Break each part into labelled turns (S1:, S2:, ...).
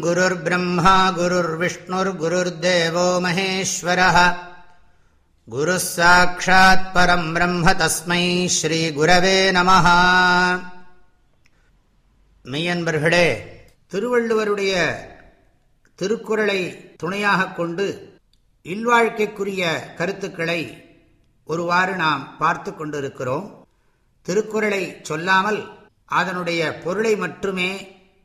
S1: குருர் பிரம்மா குருர் விஷ்ணுர் குருர் தேவோ மகேஸ்வர குரு சாட்சாத் பரம் பிரம்ம தஸ்மை ஸ்ரீ குரவே நம மெய்யன்பர்களே திருவள்ளுவருடைய திருக்குறளை துணையாக கொண்டு இல்வாழ்க்கைக்குரிய கருத்துக்களை ஒருவாறு நாம் பார்த்து கொண்டிருக்கிறோம். திருக்குறளை சொல்லாமல் அதனுடைய பொருளை மட்டுமே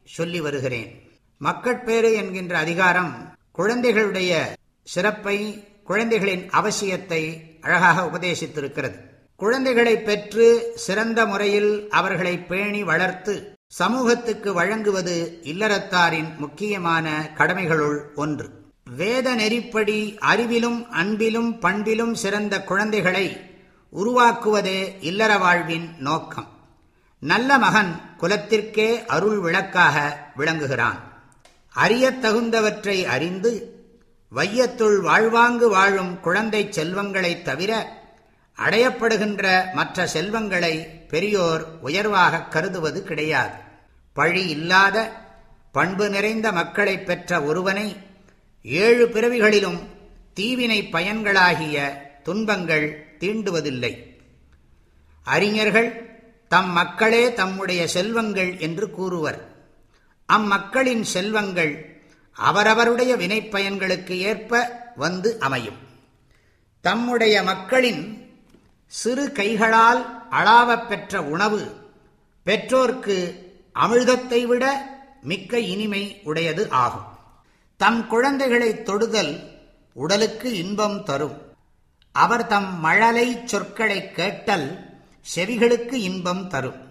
S1: சொல்லி வருகிறேன். மக்கட்பேறு என்கின்ற அதிகாரம் குழந்தைகளுடைய சிறப்பை குழந்தைகளின் அவசியத்தை அழகாக உபதேசித்திருக்கிறது. குழந்தைகளை பெற்று சிறந்த முறையில் அவர்களை பேணி வளர்த்து சமூகத்துக்கு வழங்குவது இல்லறத்தாரின் முக்கியமான கடமைகளுள் ஒன்று. வேத நெறிப்படி அறிவிலும் அன்பிலும் பண்பிலும் சிறந்த குழந்தைகளை உருவாக்குவதே இல்லற வாழ்வின் நோக்கம். நல்ல மகன் குலத்திற்கே அருள் விளக்காக விளங்குகிறான். அறியத் தகுந்தவற்றை அறிந்து வையத்துள் வாழ்வாங்கு வாழும் குழந்தை செல்வங்களைத் தவிர அடையப்படுகின்ற மற்ற செல்வங்களை பெரியோர் உயர்வாக கருதுவது கிடையாது. பழி இல்லாத பண்பு நிறைந்த மக்களை பெற்ற ஒருவனை ஏழு பிறவிகளிலும் தீவினை பயன்களாகிய துன்பங்கள் தீண்டுவதில்லை. அறிஞர்கள் தம் மக்களே தம்முடைய செல்வங்கள் என்று கூறுவர். அம்மக்களின் செல்வங்கள் அவரவருடைய வினைப்பயன்களுக்கு ஏற்ப வந்து அமையும். தம்முடைய மக்களின் சிறு கைகளால் அளாவ பெற்ற உணவு பெற்றோர்க்கு அமிழ்தத்தை விட மிக்க இனிமை உடையது ஆகும். தம் குழந்தைகளை தொடுதல் உடலுக்கு இன்பம் தரும். அவர் தம் மழலை சொற்களை கேட்டல் செவிகளுக்கு இன்பம் தரும்.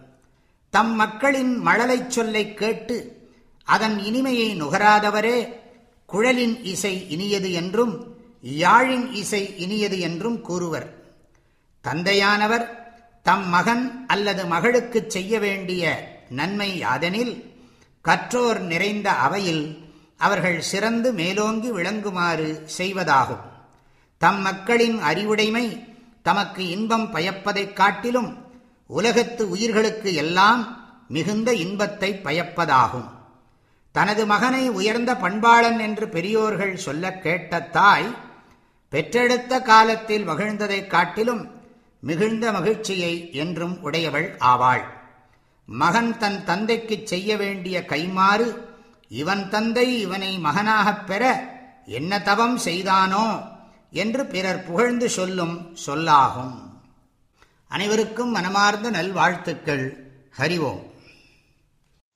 S1: தம் மக்களின் மழலை சொல்லை கேட்டு அதன் இனிமையை நுகராதவரே குழலின் இசை இனியது என்றும் யாழின் இசை இனியது என்றும் கூறுவர். தந்தையானவர் தம் மகன் அல்லது மகளுக்கு செய்ய வேண்டிய நன்மை யாதெனில் கற்றோர் நிறைந்த அவையில் அவர்கள் சிறந்து மேலோங்கி விளங்குமாறு செய்வதாகும். தம் மக்களின் அறிவுடைமை தமக்கு இன்பம் பயப்பதைக் காட்டிலும் உலகத்து உயிர்களுக்கு எல்லாம் மிகுந்த இன்பத்தை பயப்பதாகும். தனது மகனை உயர்ந்த பண்பாளன் என்று பெரியோர்கள் சொல்ல கேட்ட தாய் பெற்றெடுத்த காலத்தில் மகிழ்ந்ததைக் காட்டிலும் மிகுந்த மகிழ்ச்சியை என்றும் உடையவள் ஆவாள். மகன் தன் தந்தைக்குச் செய்ய வேண்டிய கைமாறு இவன் தந்தை இவனை மகனாகப் பெற என்ன தவம் செய்தானோ என்று பிறர் புகழ்ந்து சொல்லும் சொல்லாகும். அனைவருக்கும் மனமார்ந்த நல்வாழ்த்துக்கள். ஹரிவோம்